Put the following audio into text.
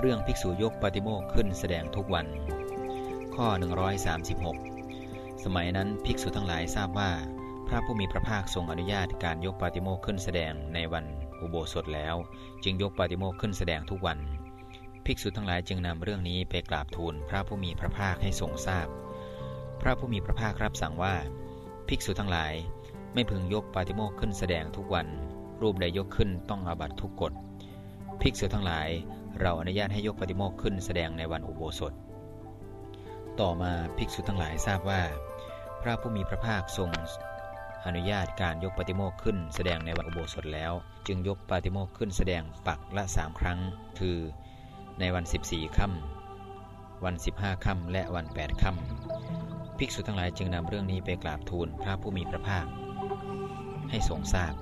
เรื่องภิกษุยกปาติโมกขึ้นแสดงทุกวัน ข้อ 136 สมัยนั้นภิกษุทั้งหลายทราบว่า พระผู้มีพระภาคทรงอนุญาตการยกปาติโมกขึ้นแสดงในวันอุโบสถแล้ว จึงยกปาติโมกขึ้นแสดงทุกวัน ภิกษุทั้งหลายจึงนำเรื่องนี้ไปกราบทูลพระผู้มีพระภาคให้ทรงทราบพพระผู้มีพระภาครับสั่งว่า ภิกษุทั้งหลาย ไม่พึงยกปาติโมกขึ้นแสดงทุกวัน รูปใดยกขึ้นต้องอาบัตทุกกฎภิกษุทั้งหลาย เราอนุญาตให้ยกปฏิโมกข์ขึ้นแสดงในวันอุโบสถ ต่อมาภิกษุทั้งหลายทราบว่า พระผู้มีพระภาคทรงอนุญาตการยกปฏิโมกข์ขึ้นแสดงในวันอุโบสถแล้ว จึงยกปฏิโมกข์ขึ้นแสดงปักละสามครั้ง คือในวัน 14ค่ำวัน 15ค่ำและวัน 8ค่ำภิกษุทั้งหลายจึงนำเรื่องนี้ไปกราบทูลพระผู้มีพระภาค ให้ทรงทราบ